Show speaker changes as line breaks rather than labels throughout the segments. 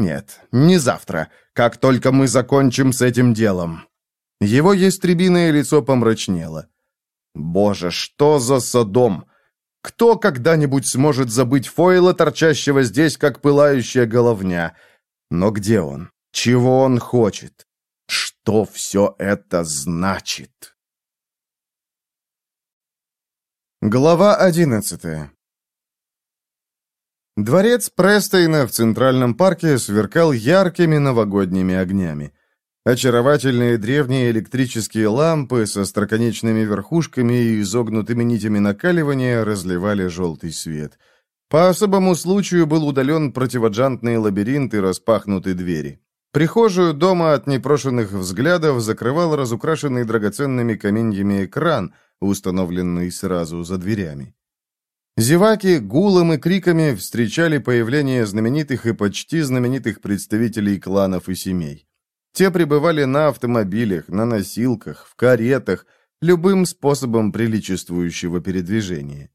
Нет, не завтра, как только мы закончим с этим делом. Его ястребиное лицо помрачнело. Боже, что за садом! Кто когда-нибудь сможет забыть Фойла, торчащего здесь, как пылающая головня? Но где он? Чего он хочет? Что все это значит? Глава одиннадцатая Дворец Престейна в Центральном парке сверкал яркими новогодними огнями. Очаровательные древние электрические лампы со строконечными верхушками и изогнутыми нитями накаливания разливали желтый свет. По особому случаю был удален противоджантный лабиринт и распахнуты двери. Прихожую дома от непрошенных взглядов закрывал разукрашенный драгоценными каменьями экран, установленный сразу за дверями. Зеваки гулом и криками встречали появление знаменитых и почти знаменитых представителей кланов и семей. Те прибывали на автомобилях, на носилках, в каретах, любым способом приличествующего передвижения.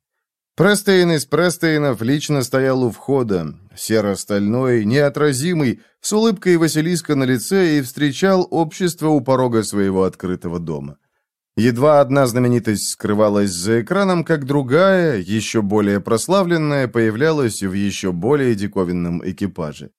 Престейн из Престейнов лично стоял у входа, серо-стальной, неотразимый, с улыбкой Василиска на лице и встречал общество у порога своего открытого дома. Едва одна знаменитость скрывалась за экраном, как другая, еще более прославленная, появлялась в еще более диковинном экипаже.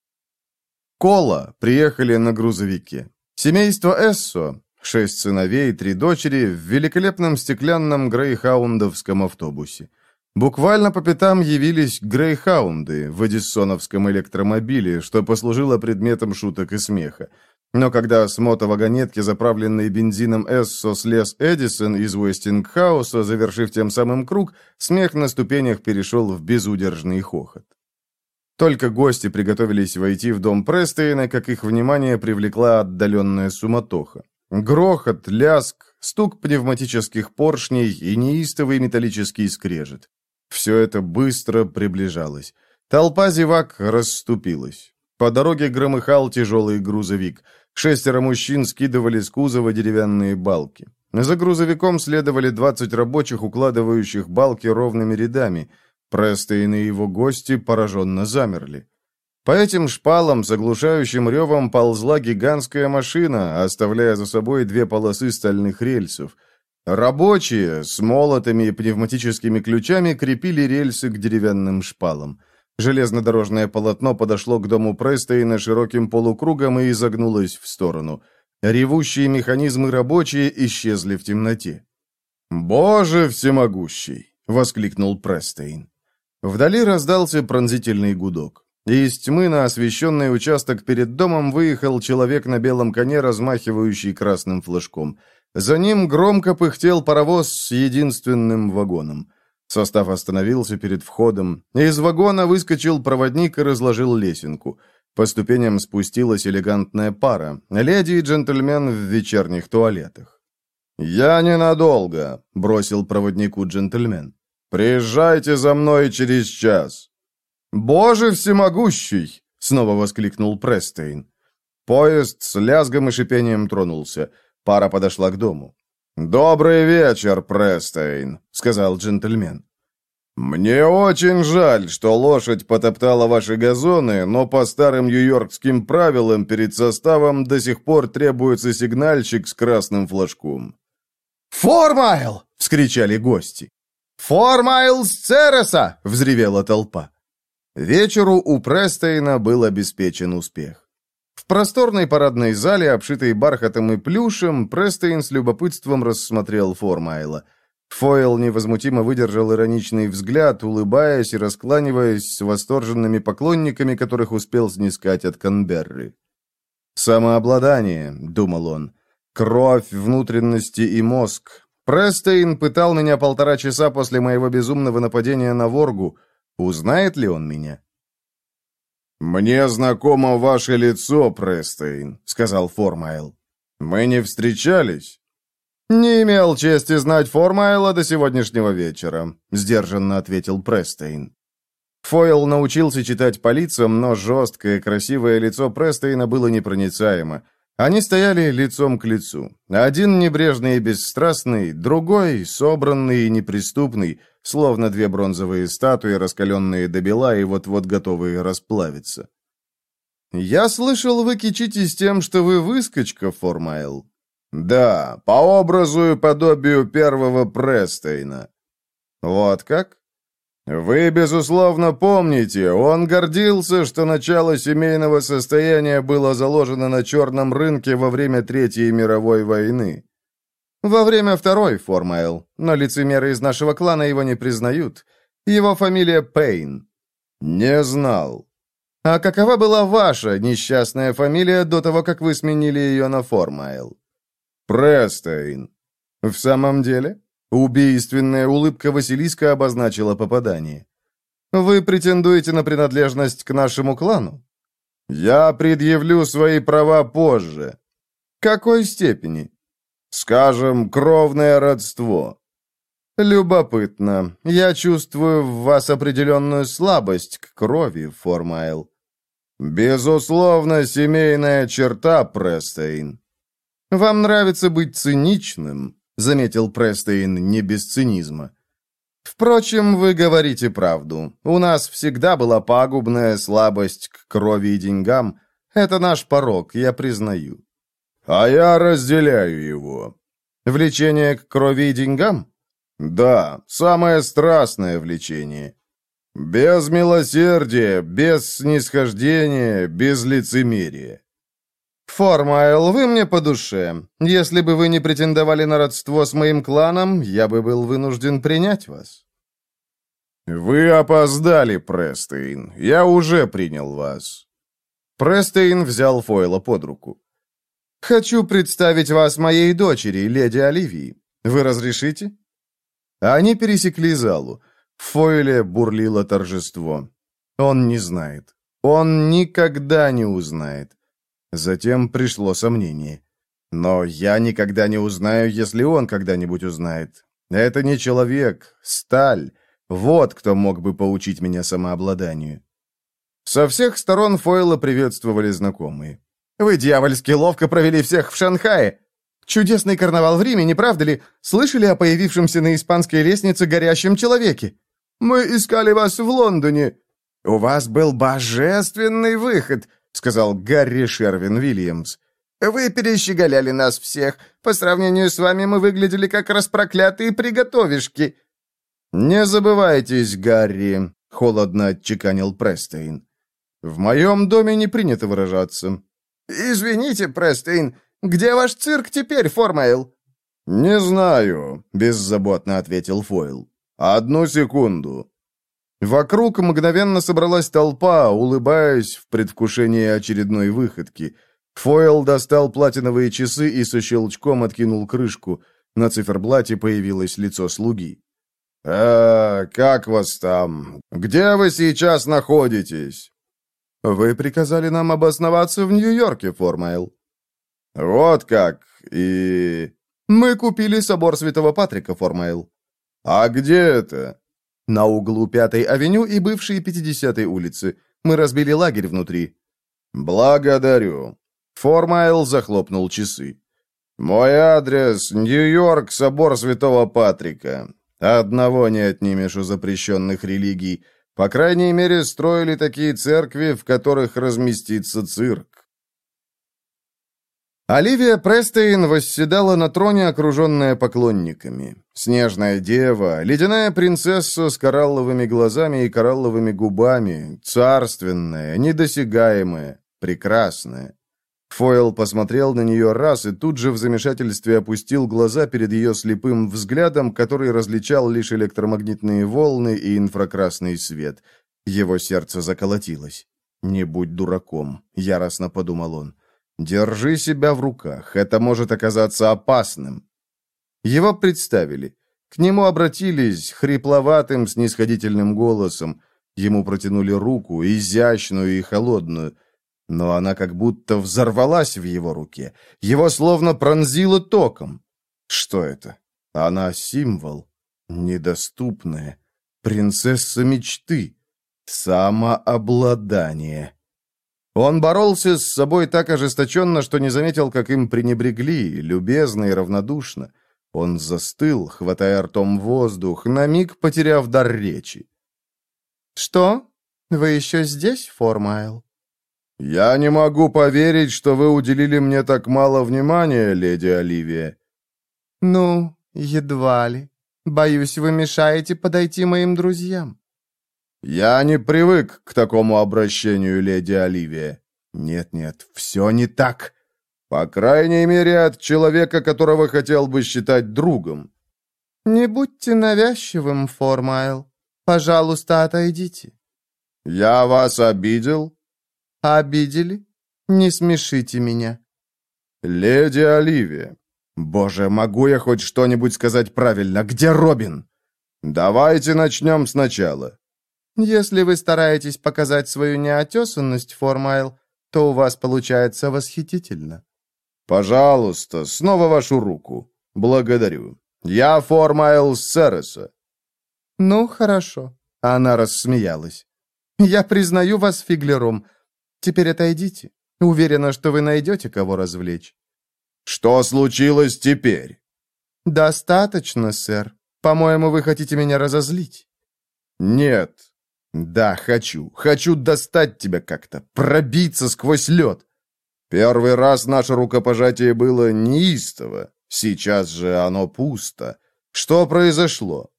Кола приехали на грузовике. Семейство Эссо, шесть сыновей и три дочери, в великолепном стеклянном грейхаундовском автобусе. Буквально по пятам явились грейхаунды в эдиссоновском электромобиле, что послужило предметом шуток и смеха. Но когда с мотовагонетки, заправленной бензином Эссо, слез Эдисон из Уэстингхауса, завершив тем самым круг, смех на ступенях перешел в безудержный хохот. Только гости приготовились войти в дом Престейна, как их внимание привлекла отдаленная суматоха. Грохот, ляск, стук пневматических поршней и неистовый металлический скрежет. Все это быстро приближалось. Толпа зевак расступилась. По дороге громыхал тяжелый грузовик. Шестеро мужчин скидывали с кузова деревянные балки. За грузовиком следовали 20 рабочих, укладывающих балки ровными рядами – Престейн и его гости пораженно замерли. По этим шпалам с оглушающим ревом ползла гигантская машина, оставляя за собой две полосы стальных рельсов. Рабочие с молотами и пневматическими ключами крепили рельсы к деревянным шпалам. Железнодорожное полотно подошло к дому Престейна широким полукругом и изогнулось в сторону. Ревущие механизмы рабочие исчезли в темноте. «Боже всемогущий!» — воскликнул Престейн. Вдали раздался пронзительный гудок. Из тьмы на освещенный участок перед домом выехал человек на белом коне, размахивающий красным флажком. За ним громко пыхтел паровоз с единственным вагоном. Состав остановился перед входом. Из вагона выскочил проводник и разложил лесенку. По ступеням спустилась элегантная пара, леди и джентльмен в вечерних туалетах. «Я ненадолго», — бросил проводнику джентльмен. «Приезжайте за мной через час». «Боже всемогущий!» — снова воскликнул Престейн. Поезд с лязгом и шипением тронулся. Пара подошла к дому. «Добрый вечер, Престейн», — сказал джентльмен. «Мне очень жаль, что лошадь потоптала ваши газоны, но по старым нью-йоркским правилам перед составом до сих пор требуется сигнальщик с красным флажком».
«Формайл!» — вскричали гости. «Формайл с Цереса!» — взревела толпа.
Вечеру у Престейна был обеспечен успех. В просторной парадной зале, обшитой бархатом и плюшем, Престейн с любопытством рассмотрел Формайла. Фойл невозмутимо выдержал ироничный взгляд, улыбаясь и раскланиваясь с восторженными поклонниками, которых успел снискать от Канберры. «Самообладание», — думал он, — «кровь, внутренности и мозг, Престейн пытал меня полтора часа после моего безумного нападения на Воргу. Узнает ли он меня? «Мне знакомо ваше лицо, Престейн», — сказал Формайл. «Мы не встречались?»
«Не имел чести знать Формайла до сегодняшнего вечера», — сдержанно ответил Престейн.
Фойл научился читать по лицам, но жесткое, красивое лицо Престейна было непроницаемо. Они стояли лицом к лицу. Один небрежный и бесстрастный, другой собранный и неприступный, словно две бронзовые статуи, раскаленные до бела и вот-вот готовые расплавиться. «Я слышал, вы кичитесь тем, что вы выскочка, Формайл».
«Да, по образу и подобию первого Престейна».
«Вот как?»
«Вы, безусловно, помните, он гордился, что начало семейного состояния было заложено на черном рынке во время Третьей мировой войны».
«Во время Второй, Формайл, но лицемеры из нашего клана его не признают. Его фамилия Пейн».
«Не знал».
«А какова была ваша несчастная фамилия до того, как вы сменили ее на Формайл?»
«Престейн».
«В самом деле?» Убийственная улыбка Василиска обозначила попадание. «Вы претендуете на принадлежность к нашему клану?»
«Я предъявлю свои права позже».
«Какой степени?»
«Скажем, кровное родство».
«Любопытно. Я чувствую в вас определенную слабость к крови, Формайл».
«Безусловно, семейная черта, Престейн».
«Вам нравится быть циничным», — заметил Престейн не без цинизма. «Впрочем, вы говорите правду. У нас всегда была пагубная слабость к крови и деньгам. Это наш порог, я признаю».
«А я разделяю его».
«Влечение к крови и деньгам?»
«Да, самое страстное влечение. Без милосердия, без снисхождения, без лицемерия».
«Формайл, вы мне по душе. Если бы вы не претендовали на родство с моим кланом, я бы был вынужден принять вас».
«Вы опоздали, Престейн. Я уже принял вас».
Престейн взял Фойла под руку. «Хочу представить вас моей дочери, леди Оливии. Вы разрешите?» Они пересекли залу. В Фойле бурлило торжество. Он не знает. Он никогда не узнает. Затем пришло сомнение. Но я никогда не узнаю, если он когда-нибудь узнает. Это не человек, сталь. Вот кто мог бы поучить меня самообладанию. Со всех сторон Фойла приветствовали знакомые. «Вы дьявольски ловко провели всех в Шанхае. Чудесный карнавал в Риме, не правда ли? Слышали о появившемся на испанской лестнице горящем человеке? Мы искали вас в Лондоне. У вас был божественный выход сказал Гарри Шервин Вильямс. «Вы перещеголяли нас всех. По сравнению с вами мы выглядели как распроклятые приготовишки». «Не забывайтесь, Гарри», — холодно отчеканил Престейн. «В моем доме не принято выражаться». «Извините, Престейн, где ваш цирк теперь, Формайл?»
«Не знаю», — беззаботно ответил Фойл. «Одну секунду».
Вокруг мгновенно собралась толпа, улыбаясь в предвкушении очередной выходки. Фойл достал платиновые часы и со щелчком откинул крышку. На циферблате появилось лицо слуги.
«А, как вас там? Где вы сейчас находитесь?»
«Вы приказали нам обосноваться в Нью-Йорке, Формайл».
«Вот как, и...»
«Мы купили собор Святого Патрика, Формайл».
«А где это?»
На углу Пятой авеню и бывшей 50-й улицы. Мы разбили лагерь внутри».
«Благодарю».
Формайл захлопнул часы.
«Мой адрес — Нью-Йорк, собор Святого Патрика. Одного не отнимешь у запрещенных религий. По крайней мере, строили такие церкви, в которых разместится цирк.
Оливия Престейн восседала на троне, окруженная поклонниками. Снежная дева, ледяная принцесса с коралловыми глазами и коралловыми губами, царственная, недосягаемая, прекрасная. Фойл посмотрел на нее раз и тут же в замешательстве опустил глаза перед ее слепым взглядом, который различал лишь электромагнитные волны и инфракрасный свет. Его сердце заколотилось. «Не будь дураком», — яростно подумал он. Держи себя в руках, это может оказаться опасным. Его представили. К нему обратились хрипловатым, снисходительным голосом. Ему протянули руку, изящную и холодную. Но она как будто взорвалась в его руке. Его словно пронзило током. Что это? Она символ. Недоступная. Принцесса мечты. Самообладание. Он боролся с собой так ожесточенно, что не заметил, как им пренебрегли, любезно и равнодушно. Он застыл, хватая ртом воздух, на миг потеряв дар речи. «Что? Вы еще здесь, Формайл?»
«Я не могу поверить, что вы уделили мне так мало внимания, леди Оливия».
«Ну, едва ли. Боюсь, вы мешаете подойти моим друзьям».
«Я не привык к такому обращению, леди Оливия». «Нет-нет, все не так. По крайней мере, от человека, которого хотел бы считать другом».
«Не будьте навязчивым, Формайл. Пожалуйста, отойдите».
«Я вас обидел?»
«Обидели? Не смешите меня».
«Леди Оливия, боже, могу я хоть что-нибудь сказать правильно? Где Робин?» «Давайте начнем сначала».
«Если вы стараетесь показать свою неотесанность, Формайл, то у вас получается восхитительно».
«Пожалуйста, снова вашу руку. Благодарю. Я Формайл Сереса».
«Ну, хорошо». Она рассмеялась. «Я признаю вас фиглером. Теперь отойдите. Уверена, что вы найдете, кого развлечь».
«Что случилось теперь?»
«Достаточно, сэр. По-моему, вы хотите меня разозлить».
«Нет». «Да, хочу. Хочу достать тебя как-то, пробиться сквозь лед. Первый раз наше рукопожатие было неистово, сейчас же оно пусто. Что произошло?»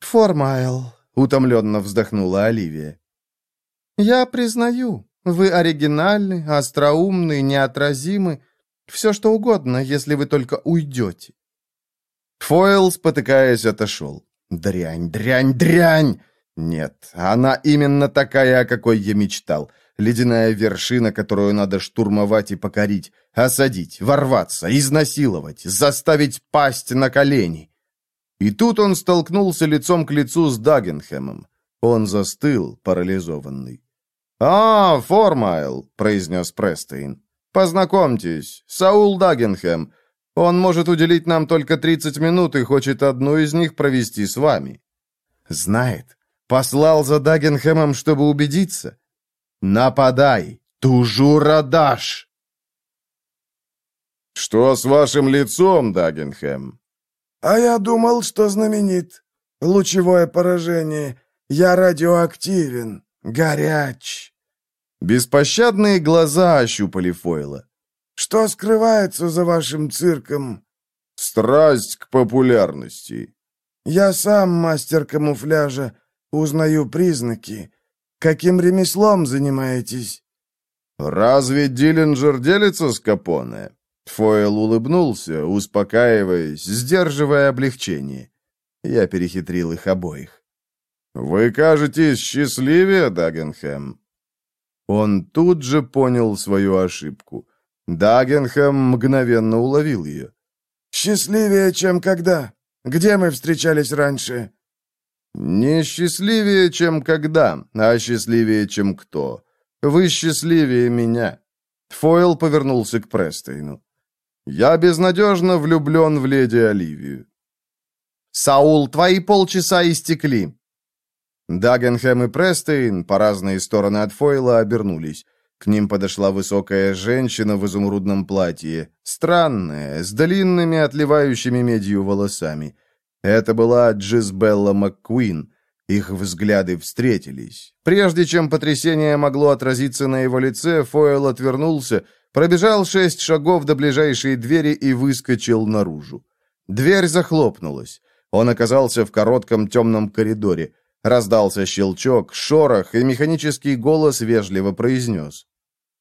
«Формайл», — утомленно вздохнула Оливия. «Я признаю, вы оригинальны, остроумны, неотразимы, все что угодно, если вы только уйдете».
Фойл, спотыкаясь, отошел. «Дрянь, дрянь, дрянь!» «Нет, она именно такая, о какой я мечтал. Ледяная вершина, которую надо штурмовать и покорить, осадить, ворваться, изнасиловать, заставить пасть на колени». И тут он столкнулся лицом к лицу с Дагенхэмом. Он застыл, парализованный. «А, Формайл», — произнес Престейн. «Познакомьтесь, Саул Дагенхэм. Он может уделить нам только 30 минут и хочет одну из них провести с вами». «Знает. Послал за Дагенхэмом, чтобы убедиться. Нападай, тужурадаш!» «Что с вашим лицом, Дагенхэм?»
«А я думал, что знаменит. Лучевое поражение. Я радиоактивен, горяч».
Беспощадные глаза ощупали Фойла.
«Что скрывается за вашим цирком?»
«Страсть к популярности».
«Я сам мастер камуфляжа, узнаю признаки. Каким ремеслом занимаетесь?»
«Разве Диллинджер делится с Капоне?» Фойл улыбнулся, успокаиваясь, сдерживая облегчение. Я перехитрил их обоих. «Вы кажетесь счастливее, Дагенхэм?» Он тут же понял свою ошибку. Дагенхэм мгновенно уловил ее.
«Счастливее, чем когда? Где мы встречались раньше?»
«Не счастливее, чем когда, а счастливее, чем кто. Вы счастливее меня». Фойл повернулся к Престейну. «Я безнадежно влюблен в леди Оливию». «Саул, твои полчаса истекли. Дагенхэм и Престейн, по разные стороны от Фойла, обернулись. К ним подошла высокая женщина в изумрудном платье, странная, с длинными, отливающими медью волосами. Это была Джизбелла МакКуин. Их взгляды встретились. Прежде чем потрясение могло отразиться на его лице, Фойл отвернулся, пробежал шесть шагов до ближайшей двери и выскочил наружу. Дверь захлопнулась. Он оказался в коротком темном коридоре. Раздался щелчок, шорох, и механический голос вежливо произнес.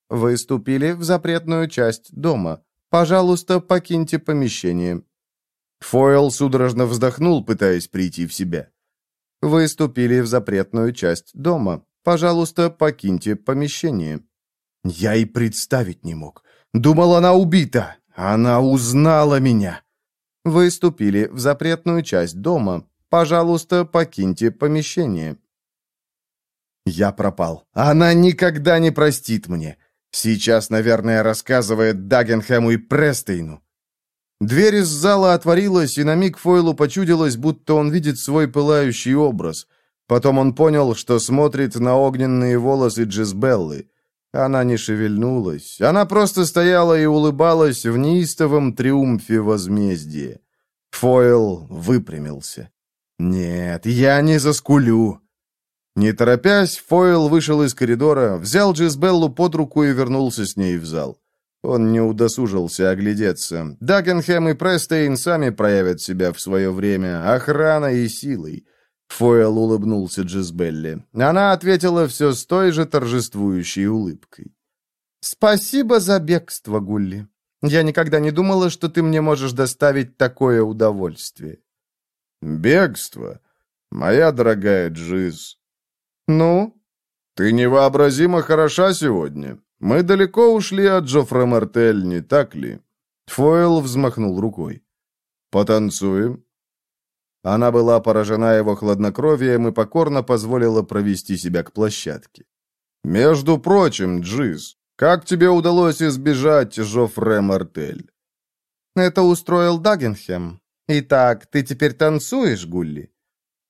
«Вы ступили в запретную часть дома. Пожалуйста, покиньте помещение». Фойл судорожно вздохнул, пытаясь прийти в себя. «Вы ступили в запретную часть дома. Пожалуйста, покиньте помещение». Я и представить не мог. Думал, она убита. Она узнала меня. «Вы ступили в запретную часть дома. Пожалуйста, покиньте помещение». Я пропал. Она никогда не простит мне. Сейчас, наверное, рассказывает Дагенхэму и Престейну. Дверь из зала отворилась, и на миг Фойлу почудилось, будто он видит свой пылающий образ. Потом он понял, что смотрит на огненные волосы Джизбеллы. Она не шевельнулась. Она просто стояла и улыбалась в неистовом триумфе возмездия. Фойл выпрямился. «Нет, я не заскулю».
Не торопясь, Фойл вышел из коридора, взял Джизбеллу под руку и вернулся с ней в зал. Он не удосужился оглядеться. Дагенхэм и Престейн сами проявят себя в свое время, охраной и силой. Фойл улыбнулся Джизбелле. Она ответила все с той же торжествующей улыбкой. «Спасибо за бегство, Гулли. Я никогда не думала, что ты мне можешь доставить такое удовольствие».
«Бегство? Моя дорогая Джиз».
«Ну?»
«Ты невообразимо хороша сегодня. Мы далеко ушли от Джоффре Мартель, не так ли?»
Фойл взмахнул рукой.
«Потанцуем?»
Она была поражена его хладнокровием и покорно позволила провести себя к площадке.
«Между прочим, Джиз, как тебе удалось избежать Жофре Мартель?»
«Это устроил Дагенхем. Итак, ты теперь танцуешь, Гулли?»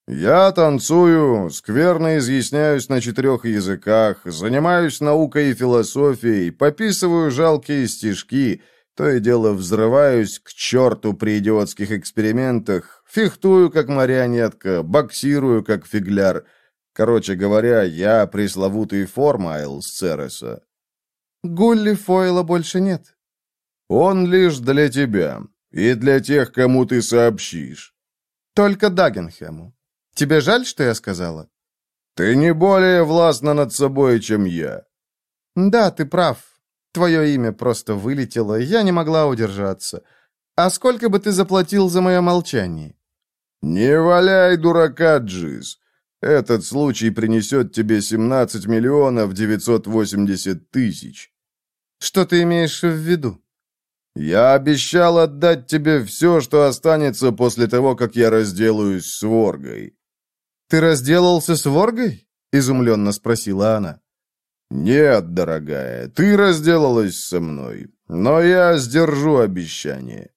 «Я танцую, скверно изъясняюсь на четырех языках, занимаюсь наукой и философией, пописываю жалкие стишки, то и дело взрываюсь к черту при идиотских экспериментах, фехтую, как марионетка, боксирую, как фигляр. Короче говоря, я пресловутый Формайл Цереса.
Гулли Фойла больше нет.
Он лишь для тебя и для тех, кому ты сообщишь.
Только Дагенхему. Тебе жаль, что я сказала?
Ты не более властна над собой, чем я.
Да, ты прав. Твое имя просто вылетело, я не могла удержаться. А сколько бы ты заплатил за мое молчание?
Не валяй дурака, Джиз. Этот случай принесет тебе 17 миллионов 980 тысяч.
Что ты имеешь в виду?
Я обещал отдать тебе все, что останется после того, как я разделаюсь с Воргой.
Ты разделался с Воргой? Изумленно спросила она.
Нет, дорогая, ты разделалась со мной, но я сдержу обещание.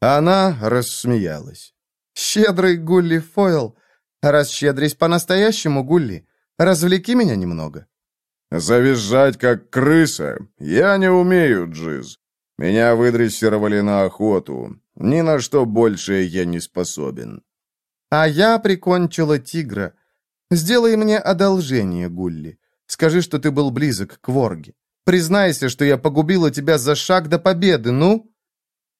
Она рассмеялась. «Щедрый Гулли Фойл, Расщедрись по-настоящему, Гулли. Развлеки меня немного».
«Завизжать, как крыса? Я не умею, Джиз. Меня выдрессировали на охоту. Ни на что большее я не способен».
«А я прикончила тигра. Сделай мне одолжение, Гулли. Скажи, что ты был близок к Ворге. Признайся, что я погубила тебя за шаг до победы, ну?»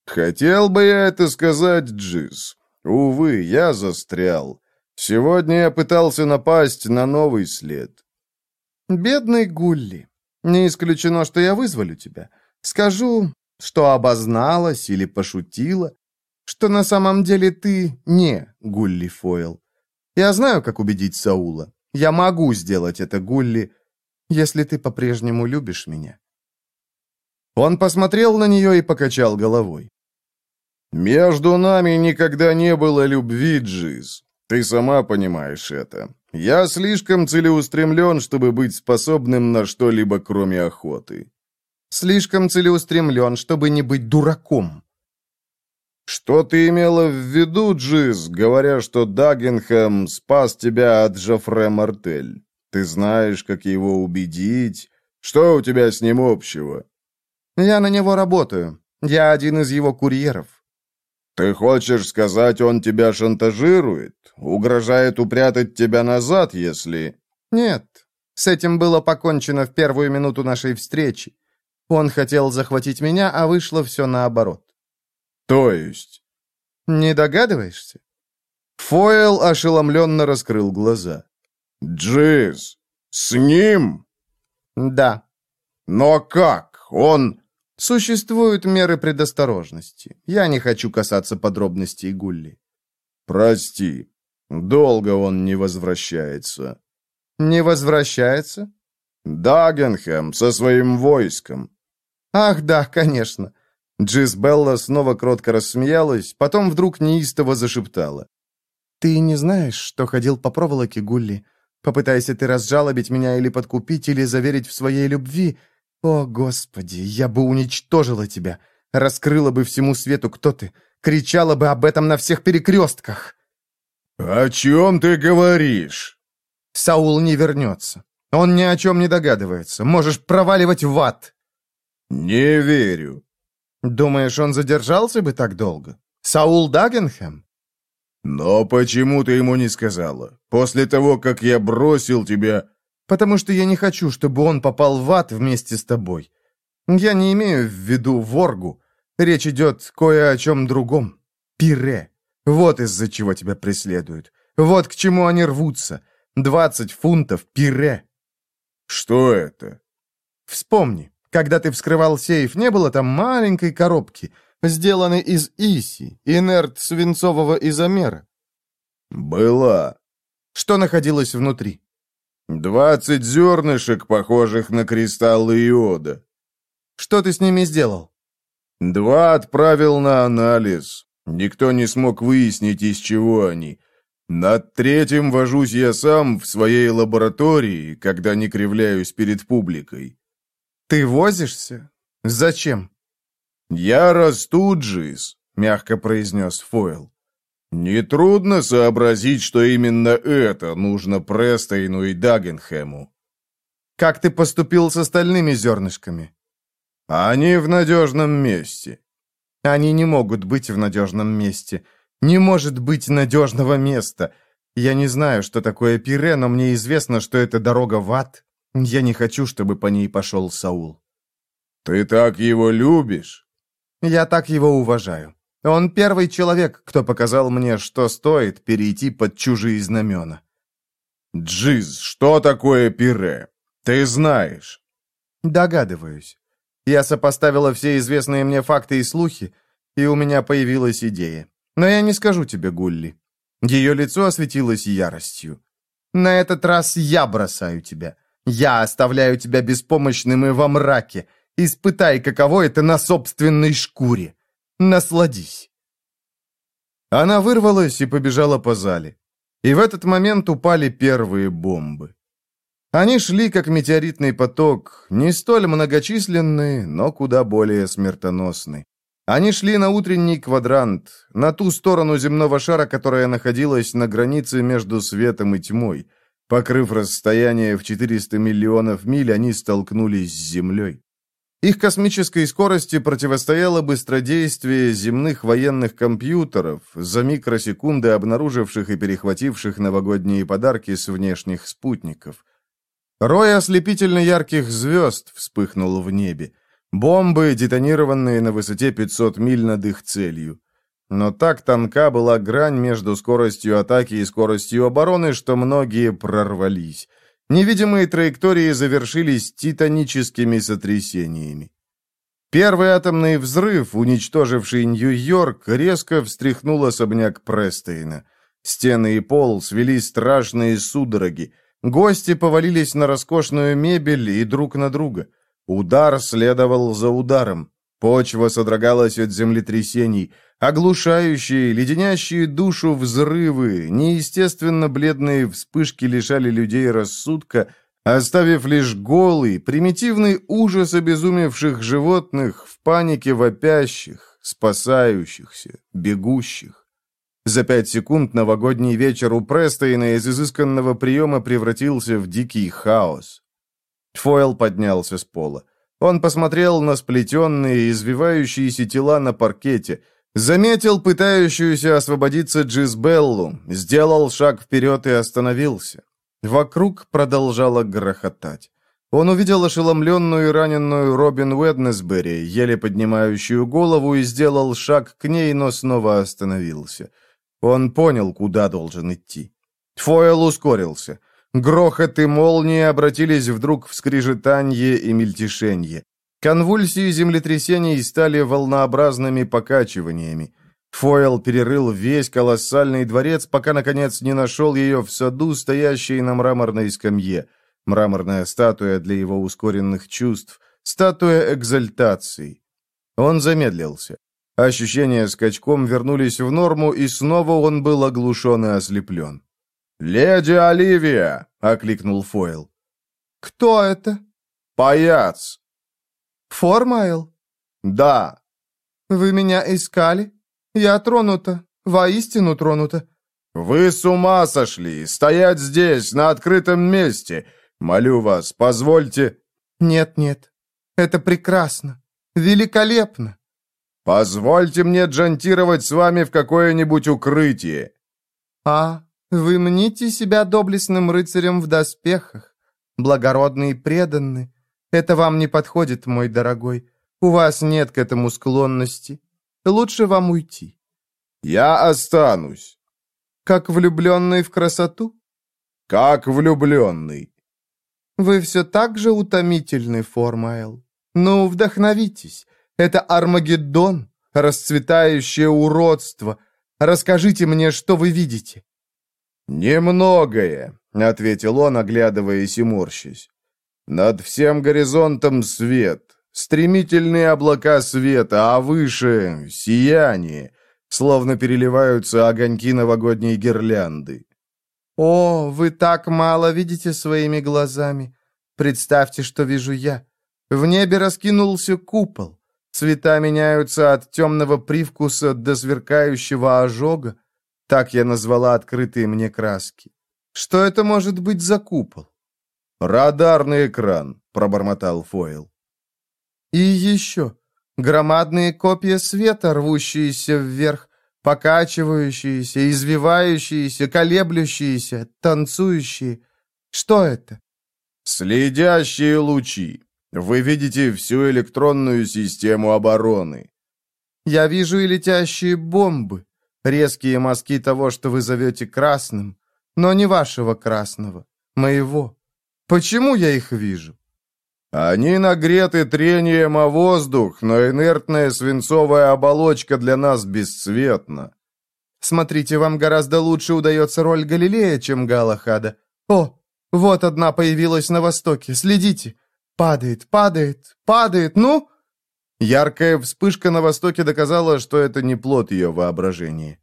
«Хотел бы я это сказать, Джиз. Увы, я застрял. Сегодня я пытался напасть на новый след.
Бедный Гулли. Не исключено, что я вызволю тебя. Скажу, что обозналась или пошутила, что на самом деле ты не Гулли Фойл. Я знаю, как убедить Саула. Я могу сделать это, Гулли, если ты по-прежнему любишь меня. Он посмотрел на нее и покачал головой.
«Между нами никогда не было любви, Джиз. Ты сама понимаешь это. Я слишком целеустремлен, чтобы быть способным на что-либо, кроме охоты.
Слишком целеустремлен, чтобы не быть дураком.
Что ты имела в виду, Джиз, говоря, что Дагенхэм спас тебя от Жофре Мартель? Ты знаешь, как его убедить? Что у тебя с ним общего?
Я на него работаю. Я один из его курьеров.
«Ты хочешь сказать, он тебя шантажирует? Угрожает упрятать тебя назад, если...»
«Нет, с этим было покончено в первую минуту нашей встречи. Он хотел захватить меня, а вышло все наоборот».
«То есть?»
«Не догадываешься?»
Фойл ошеломленно раскрыл глаза. «Джиз, с ним?»
«Да».
«Но как? Он...»
Существуют меры предосторожности. Я не хочу касаться подробностей Гулли.
Прости. Долго он не возвращается.
Не возвращается?
Дагенхэм со своим войском.
Ах, да, конечно. Джизбелла снова кротко рассмеялась, потом вдруг неистово зашептала. «Ты не знаешь, что ходил по проволоке, Гулли? Попытайся ты разжалобить меня или подкупить, или заверить в своей любви, «О, Господи, я бы уничтожила тебя, раскрыла бы всему свету, кто ты, кричала бы об этом на всех перекрестках!»
«О чем ты говоришь?»
«Саул не вернется. Он ни о чем не догадывается. Можешь проваливать в ад!»
«Не верю».
«Думаешь, он задержался бы так долго? Саул Дагенхэм?»
«Но почему ты ему не сказала? После того, как я бросил тебя...»
«Потому что я не хочу, чтобы он попал в ад вместе с тобой. Я не имею в виду воргу. Речь идет кое о чем другом. Пире. Вот из-за чего тебя преследуют. Вот к чему они рвутся. Двадцать фунтов пире».
«Что это?»
«Вспомни, когда ты вскрывал сейф, не было там маленькой коробки, сделанной из иси, инерт свинцового изомера?»
«Была».
«Что находилось внутри?»
«Двадцать зернышек, похожих на кристаллы иода».
«Что ты с ними сделал?»
«Два отправил на анализ. Никто не смог выяснить, из чего они. Над третьим вожусь я сам в своей лаборатории, когда не кривляюсь перед публикой».
«Ты возишься? Зачем?»
«Я расту, Джиз», — мягко произнес Фойл. «Нетрудно сообразить, что именно это нужно Престейну и Дагенхэму».
«Как ты поступил с остальными зернышками?»
«Они в надежном месте».
«Они не могут быть в надежном месте. Не может быть надежного места. Я не знаю, что такое пире, но мне известно, что это дорога в ад. Я не хочу, чтобы по ней пошел Саул».
«Ты так его любишь?»
«Я так его уважаю. Он первый человек, кто показал мне, что стоит перейти под чужие знамена».
«Джиз, что такое пире? Ты знаешь?»
«Догадываюсь. Я сопоставила все известные мне факты и слухи, и у меня появилась идея. Но я не скажу тебе, Гулли». Ее лицо осветилось яростью. «На этот раз я бросаю тебя. Я оставляю тебя беспомощным и во мраке. Испытай, каково это на собственной шкуре. Насладись». Она вырвалась и побежала по зале. И в этот момент упали первые бомбы. Они шли, как метеоритный поток, не столь многочисленные, но куда более смертоносный. Они шли на утренний квадрант, на ту сторону земного шара, которая находилась на границе между светом и тьмой. Покрыв расстояние в 400 миллионов миль, они столкнулись с Землей. Их космической скорости противостояло быстродействие земных военных компьютеров, за микросекунды обнаруживших и перехвативших новогодние подарки с внешних спутников. Рой ослепительно ярких звезд вспыхнул в небе. Бомбы, детонированные на высоте 500 миль над их целью. Но так тонка была грань между скоростью атаки и скоростью обороны, что многие прорвались. Невидимые траектории завершились титаническими сотрясениями. Первый атомный взрыв, уничтоживший Нью-Йорк, резко встряхнул особняк Престейна. Стены и пол свели страшные судороги. Гости повалились на роскошную мебель и друг на друга. Удар следовал за ударом. Почва содрогалась от землетрясений. Оглушающие, леденящие душу взрывы, неестественно бледные вспышки лишали людей рассудка, оставив лишь голый, примитивный ужас обезумевших животных в панике вопящих, спасающихся, бегущих. За пять секунд новогодний вечер у Престейна из изысканного приема превратился в дикий хаос. Фойл поднялся с пола. Он посмотрел на сплетенные, извивающиеся тела на паркете, заметил пытающуюся освободиться Джизбеллу, сделал шаг вперед и остановился. Вокруг продолжало грохотать. Он увидел ошеломленную и раненую Робин Уэднесбери, еле поднимающую голову, и сделал шаг к ней, но снова остановился. Он понял, куда должен идти. Фойл ускорился. Грохот и молнии обратились вдруг в скрижетанье и мельтешенье. Конвульсии землетрясений стали волнообразными покачиваниями. Фойл перерыл весь колоссальный дворец, пока, наконец, не нашел ее в саду, стоящей на мраморной скамье. Мраморная статуя для его ускоренных чувств, статуя экзальтации. Он замедлился. Ощущения скачком вернулись в норму, и снова он был оглушен и ослеплен. «Леди Оливия!» — окликнул Фойл.
«Кто это?»
«Паяц!»
«Формайл?»
«Да».
«Вы меня искали? Я тронута, воистину тронута».
«Вы с ума сошли! Стоять здесь, на открытом месте! Молю вас, позвольте...»
«Нет-нет, это прекрасно, великолепно!»
«Позвольте мне джантировать с вами в какое-нибудь укрытие!»
А, вы мните себя доблестным рыцарем в доспехах, благородный и преданный. Это вам не подходит, мой дорогой. У вас нет к этому склонности. Лучше вам уйти.
Я останусь.
Как влюбленный в красоту?
Как влюбленный.
Вы все так же утомительны, Формайл. Ну, вдохновитесь. Это Армагеддон, расцветающее уродство. Расскажите мне, что вы видите.
«Немногое», — ответил он, оглядываясь и морщась. «Над всем горизонтом свет, стремительные облака света, а выше — сияние, словно переливаются огоньки новогодней гирлянды».
«О, вы так мало видите своими глазами. Представьте, что вижу я. В небе раскинулся купол. Цвета меняются от темного привкуса до сверкающего ожога. Так я назвала открытые мне краски. Что это может быть за купол?
«Радарный экран», — пробормотал Фойл.
И еще. Громадные копья света, рвущиеся вверх, покачивающиеся, извивающиеся, колеблющиеся, танцующие. Что это?
«Следящие лучи. Вы видите всю электронную систему обороны».
«Я вижу и летящие бомбы. Резкие мазки того, что вы зовете красным, но не вашего красного, моего. Почему я их вижу?
Они нагреты трением о воздух, но инертная свинцовая оболочка для нас бесцветна.
Смотрите, вам гораздо лучше удается роль Галилея, чем Галахада. О, вот одна появилась на востоке, следите. Падает, падает, падает, ну...
Яркая вспышка на востоке доказала, что это не плод ее воображения.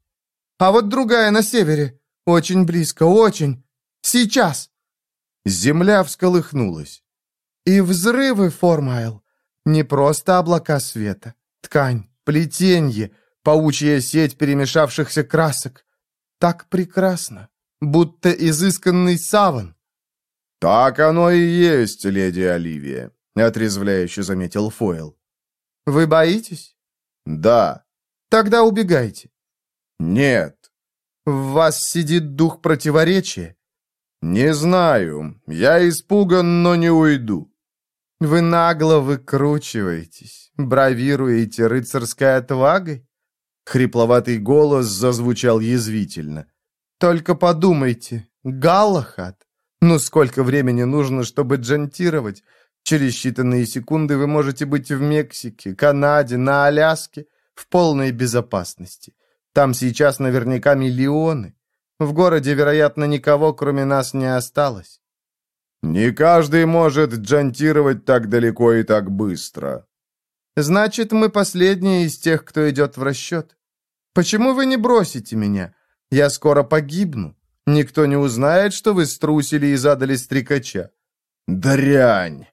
«А вот другая на севере. Очень близко, очень. Сейчас!»
Земля всколыхнулась.
«И взрывы, Формайл. Не просто облака света. Ткань, плетенье, паучья сеть перемешавшихся красок. Так прекрасно, будто изысканный саван».
«Так оно и есть, леди Оливия», — отрезвляюще заметил Фойл.
Вы боитесь?
Да.
Тогда убегайте.
Нет.
В вас сидит дух противоречия?
Не знаю. Я испуган, но не уйду.
Вы нагло выкручиваетесь, бравируете рыцарской отвагой? Хрипловатый голос зазвучал язвительно. Только подумайте, Галлахад, ну сколько времени нужно, чтобы джантировать? Через считанные секунды вы можете быть в Мексике, Канаде, на Аляске в полной безопасности. Там сейчас наверняка миллионы. В городе, вероятно, никого, кроме нас, не осталось.
Не каждый может джантировать так далеко и так быстро.
Значит, мы последние из тех, кто идет в расчет. Почему вы не бросите меня? Я скоро погибну. Никто не узнает, что вы струсили и задали стрекача.
Дрянь!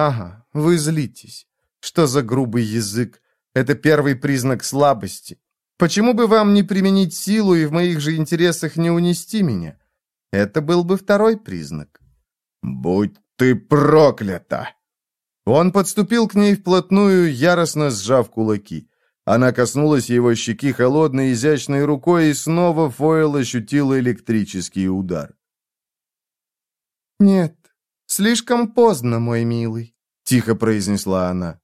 Ага, вы злитесь. Что за грубый язык? Это первый признак слабости. Почему бы вам не применить силу и в моих же интересах не унести меня? Это был бы второй признак.
Будь ты проклята!
Он подступил к ней вплотную, яростно сжав кулаки. Она коснулась его щеки холодной, изящной рукой, и снова Фойл ощутил электрический удар. «Нет, «Слишком поздно, мой милый», — тихо произнесла она.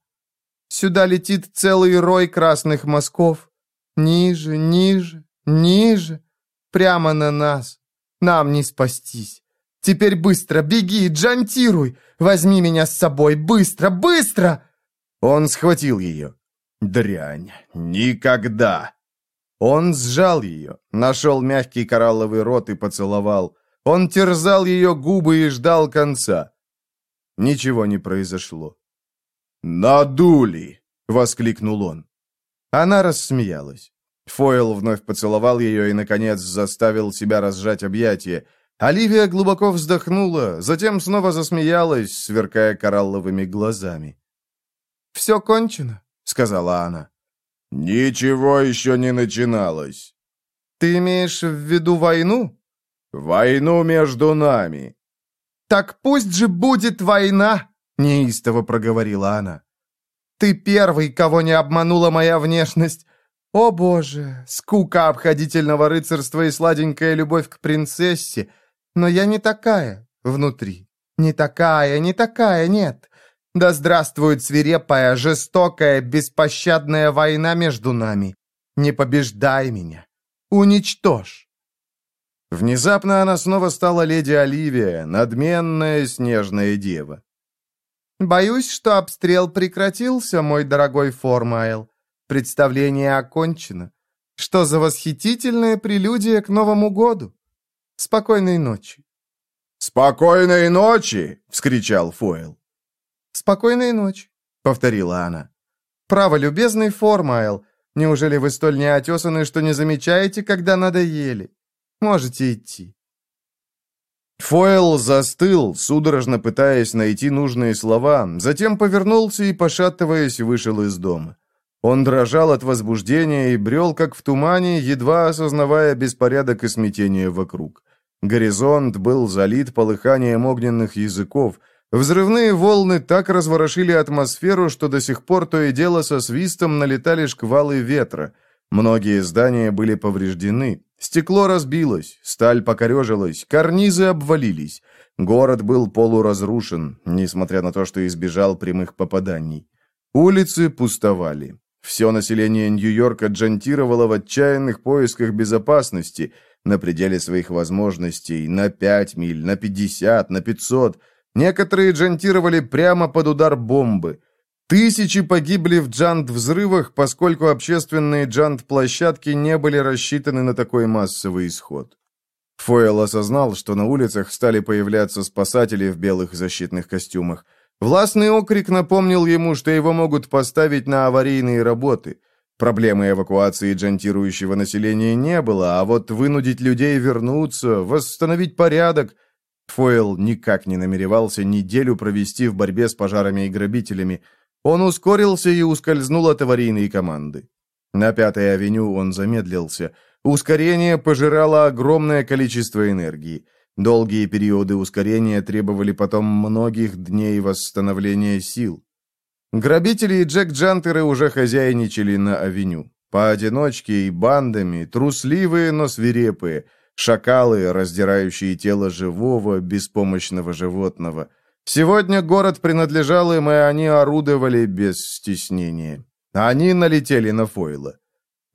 «Сюда летит целый рой красных мазков. Ниже, ниже, ниже, прямо на нас. Нам не спастись. Теперь быстро, беги, джантируй! Возьми меня с собой, быстро, быстро!»
Он схватил ее. «Дрянь! Никогда!»
Он сжал ее, нашел мягкий коралловый рот и поцеловал. Он терзал ее губы и ждал конца. Ничего не произошло.
«Надули!» — воскликнул он.
Она рассмеялась. Фойл вновь поцеловал ее и, наконец, заставил себя разжать объятия. Оливия глубоко вздохнула, затем снова засмеялась, сверкая коралловыми глазами. «Все кончено», — сказала она.
«Ничего еще не начиналось».
«Ты имеешь в виду войну?»
«Войну между нами».
«Так пусть же будет война!» — неистово проговорила она. «Ты первый, кого не обманула моя внешность. О боже, скука обходительного рыцарства и сладенькая любовь к принцессе. Но я не такая внутри. Не такая, не такая, нет. Да здравствует свирепая, жестокая, беспощадная война между нами. Не побеждай меня. Уничтожь.
Внезапно она снова стала леди Оливия, надменная снежная дева.
«Боюсь, что обстрел прекратился, мой дорогой Формайл. Представление окончено. Что за восхитительная прелюдия к Новому году? Спокойной ночи».
«Спокойной ночи!» — вскричал Фойл.
«Спокойной ночи», — повторила она. «Право, любезный Формайл, неужели вы столь неотесаны, что не замечаете, когда надоели? Можете идти».
Фойл застыл, судорожно пытаясь найти нужные слова, затем повернулся и, пошатываясь, вышел из дома. Он дрожал от возбуждения и брел, как в тумане, едва осознавая беспорядок и смятение вокруг. Горизонт был залит полыханием огненных языков — Взрывные волны так разворошили атмосферу, что до сих пор то и дело со свистом налетали шквалы ветра. Многие здания были повреждены. Стекло разбилось, сталь покорежилась, карнизы обвалились. Город был полуразрушен, несмотря на то, что избежал прямых попаданий. Улицы пустовали. Все население Нью-Йорка джантировало в отчаянных поисках безопасности на пределе своих возможностей на 5 миль, на 50, на 500 Некоторые джантировали прямо под удар бомбы. Тысячи погибли в джант-взрывах, поскольку общественные джант-площадки не были рассчитаны на такой массовый исход. Фойл осознал, что на улицах стали появляться спасатели в белых защитных костюмах. Властный окрик напомнил ему, что его могут поставить на аварийные работы. Проблемы эвакуации джантирующего населения не было, а вот вынудить людей вернуться, восстановить порядок Фойл никак не намеревался неделю провести в борьбе с пожарами и грабителями. Он ускорился и ускользнул от аварийной команды. На Пятой авеню он замедлился. Ускорение пожирало огромное количество энергии. Долгие периоды ускорения требовали потом многих дней восстановления сил. Грабители и джек-джантеры уже хозяйничали на авеню. Поодиночке и бандами, трусливые, но свирепые – шакалы, раздирающие тело живого, беспомощного животного. Сегодня город принадлежал им, и они орудовали без стеснения. Они налетели на Фойла.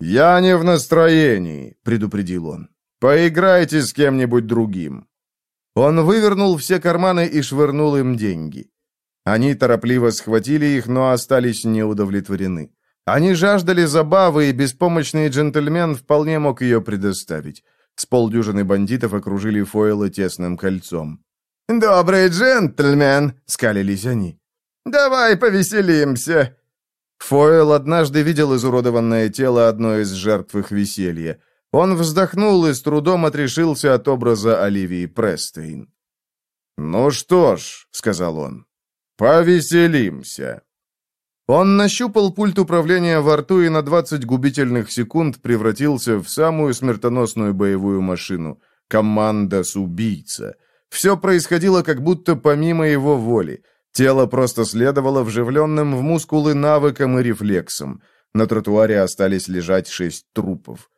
«Я не в настроении», — предупредил он. «Поиграйте с кем-нибудь другим». Он вывернул все карманы и швырнул им деньги. Они торопливо схватили их, но остались неудовлетворены. Они жаждали забавы, и беспомощный джентльмен вполне мог ее предоставить. С полдюжины бандитов окружили Фойла тесным кольцом.
«Добрый джентльмен!» — скалились они. «Давай повеселимся!»
Фойл однажды видел изуродованное тело одной из жертв их веселья. Он вздохнул и с трудом отрешился от образа Оливии Престейн. «Ну что ж», — сказал он, — «повеселимся». Он нащупал пульт управления во рту и на 20 губительных секунд превратился в самую смертоносную боевую машину. Команда-убийца. Все происходило как будто помимо его воли. Тело просто следовало вживленным в мускулы навыкам и рефлексам. На тротуаре остались лежать шесть трупов.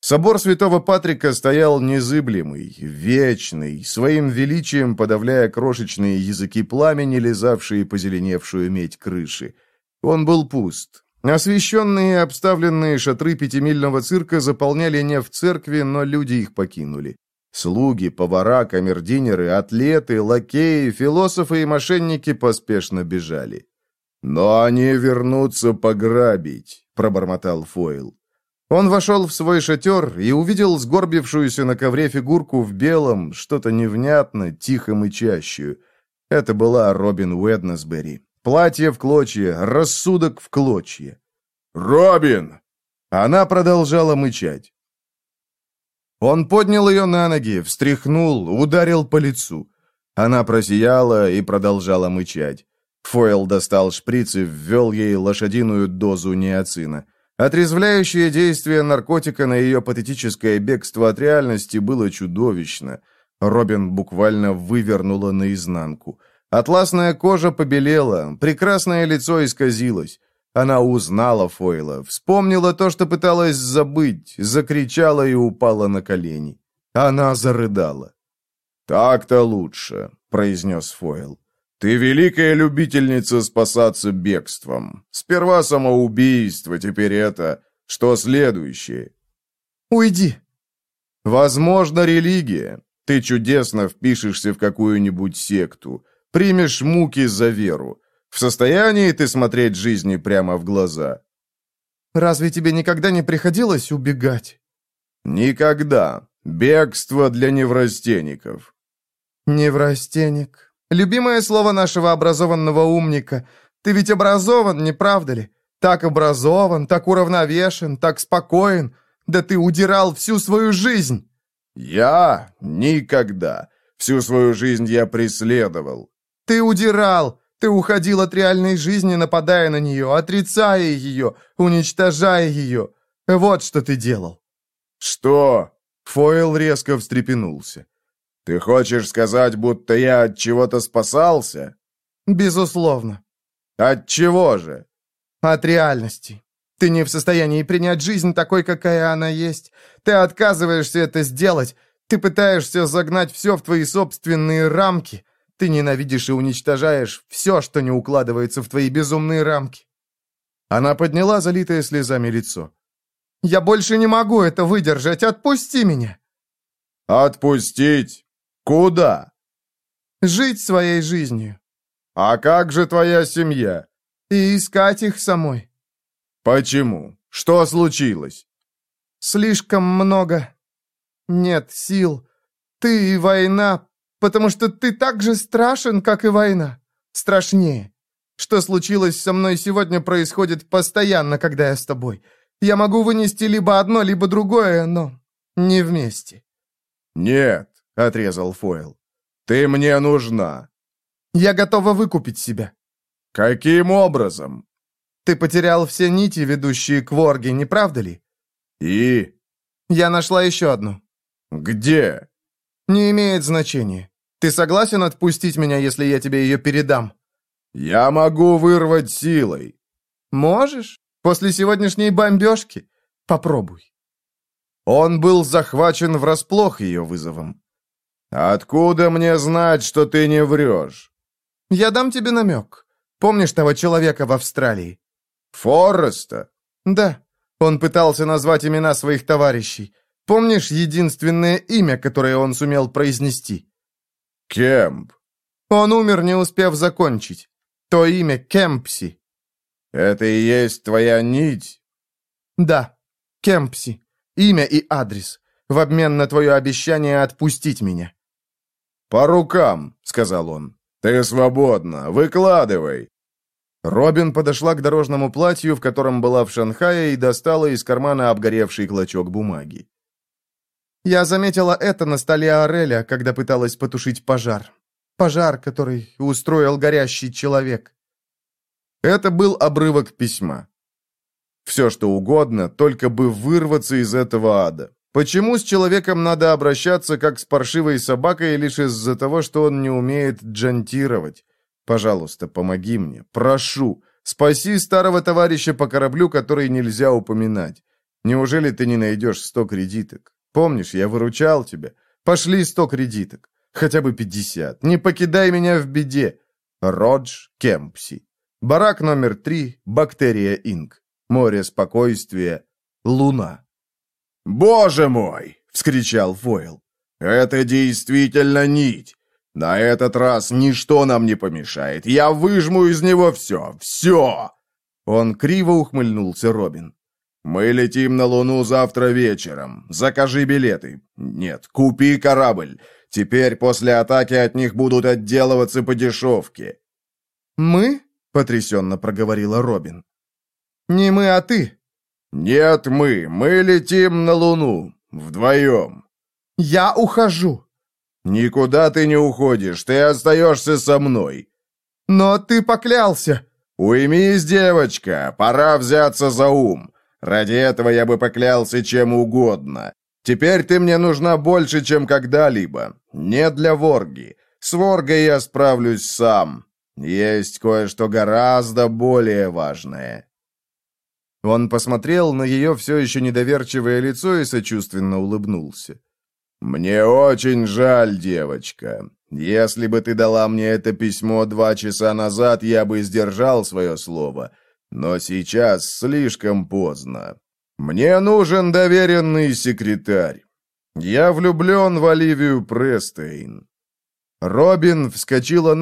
Собор святого Патрика стоял незыблемый, вечный, своим величием подавляя крошечные языки пламени, лизавшие позеленевшую медь крыши. Он был пуст. Освещенные и обставленные шатры пятимильного цирка заполняли не в церкви, но люди их покинули. Слуги, повара, камердинеры, атлеты, лакеи, философы и мошенники поспешно бежали. «Но они вернутся пограбить», — пробормотал Фойл. Он вошел в свой шатер и увидел сгорбившуюся на ковре фигурку в белом, что-то невнятно, тихо мычащую. Это была Робин Уэднесбери. Платье в клочья, рассудок в клочья.
«Робин!»
Она продолжала мычать. Он поднял ее на ноги, встряхнул, ударил по лицу. Она просияла и продолжала мычать. Фойл достал шприц и ввел ей лошадиную дозу неоцина. Отрезвляющее действие наркотика на ее патетическое бегство от реальности было чудовищно. Робин буквально вывернула наизнанку. Атласная кожа побелела, прекрасное лицо исказилось. Она узнала Фойла, вспомнила то, что пыталась забыть, закричала и упала на колени. Она зарыдала. «Так-то лучше», — произнес Фойл. «Ты великая любительница спасаться бегством. Сперва самоубийство, теперь это. Что следующее?»
«Уйди».
«Возможно, религия. Ты чудесно впишешься в какую-нибудь секту. Примешь муки за веру. В состоянии ты смотреть жизни прямо в глаза?»
«Разве тебе никогда не приходилось убегать?»
«Никогда. Бегство для неврастенников».
«Неврастенник. Любимое слово нашего образованного умника. Ты ведь образован, не правда ли? Так образован, так уравновешен, так спокоен. Да ты удирал всю свою жизнь!»
«Я? Никогда. Всю свою жизнь я преследовал».
«Ты удирал! Ты уходил от реальной жизни, нападая на нее, отрицая ее, уничтожая ее. Вот что ты делал».
«Что?» Фойл резко встрепенулся. «Ты хочешь сказать, будто я от чего-то спасался?»
«Безусловно».
«От чего же?»
«От реальности. Ты не в состоянии принять жизнь такой, какая она есть. Ты отказываешься это сделать. Ты пытаешься загнать все в твои собственные рамки. Ты ненавидишь и уничтожаешь все, что не укладывается в твои безумные рамки».
Она подняла залитое слезами лицо.
«Я больше не могу это выдержать. Отпусти меня!»
«Отпустить? Куда?»
«Жить своей жизнью».
«А как же твоя семья?»
«И искать их самой».
«Почему? Что случилось?»
«Слишком много. Нет сил. Ты и война потому что ты так же страшен, как и война. Страшнее. Что случилось со мной сегодня, происходит постоянно, когда я с тобой. Я могу вынести либо одно, либо другое, но не вместе».
«Нет», — отрезал Фойл, — «ты мне нужна».
«Я готова выкупить себя».
«Каким образом?»
«Ты потерял все нити, ведущие к Ворге, не правда ли?»
«И?»
«Я нашла еще одну».
«Где?»
«Не имеет значения. Ты согласен отпустить меня, если я тебе ее передам?»
«Я могу вырвать силой».
«Можешь? После сегодняшней бомбежки? Попробуй».
Он был захвачен врасплох ее вызовом. «Откуда мне знать, что ты не врешь?»
«Я дам тебе намек. Помнишь того человека в Австралии?»
«Форреста?»
«Да. Он пытался назвать имена своих товарищей. Помнишь единственное имя, которое он сумел произнести?»
Кемп.
Он умер, не успев закончить. То имя Кемпси.
Это и есть твоя нить?
Да, Кемпси. Имя и адрес. В обмен на твое обещание отпустить меня.
«По рукам», — сказал он. «Ты свободна. Выкладывай». Робин подошла к дорожному платью, в котором была в Шанхае, и достала из кармана обгоревший клочок бумаги.
Я заметила это на столе Ореля, когда пыталась потушить пожар. Пожар, который устроил горящий человек.
Это был обрывок письма. Все, что угодно, только бы вырваться из этого ада. Почему с человеком надо обращаться, как с паршивой собакой, лишь из-за того, что он не умеет джантировать? Пожалуйста, помоги мне. Прошу. Спаси старого товарища по кораблю, который нельзя упоминать. Неужели ты не найдешь сто кредиток? Помнишь, я выручал тебя? Пошли сто кредиток. Хотя бы пятьдесят. Не покидай меня в беде. Родж Кемпси. Барак номер три. Бактерия Инк. Море спокойствия. Луна. «Боже мой!» — вскричал Фойл. «Это действительно нить. На этот раз ничто нам не помешает. Я выжму из него все, все!» Он криво ухмыльнулся Робин. «Мы летим на Луну завтра вечером. Закажи билеты. Нет, купи корабль. Теперь после атаки от них будут отделываться по дешевке».
«Мы?»
— потрясенно проговорила Робин.
«Не мы, а ты».
«Нет, мы. Мы летим на Луну. Вдвоем».
«Я ухожу».
«Никуда ты не уходишь. Ты остаешься со мной».
«Но ты поклялся».
«Уймись, девочка. Пора взяться за ум. Ради этого я бы поклялся чем угодно. Теперь ты мне нужна больше, чем когда-либо. Не для Ворги. С Воргой я справлюсь сам. Есть кое-что гораздо более важное». Он посмотрел на ее все еще недоверчивое лицо и сочувственно улыбнулся.
«Мне очень жаль, девочка. Если бы ты дала мне это письмо два часа назад, я бы сдержал свое слово. Но сейчас слишком поздно. Мне нужен доверенный секретарь. Я влюблен в Оливию Престейн». Робин вскочила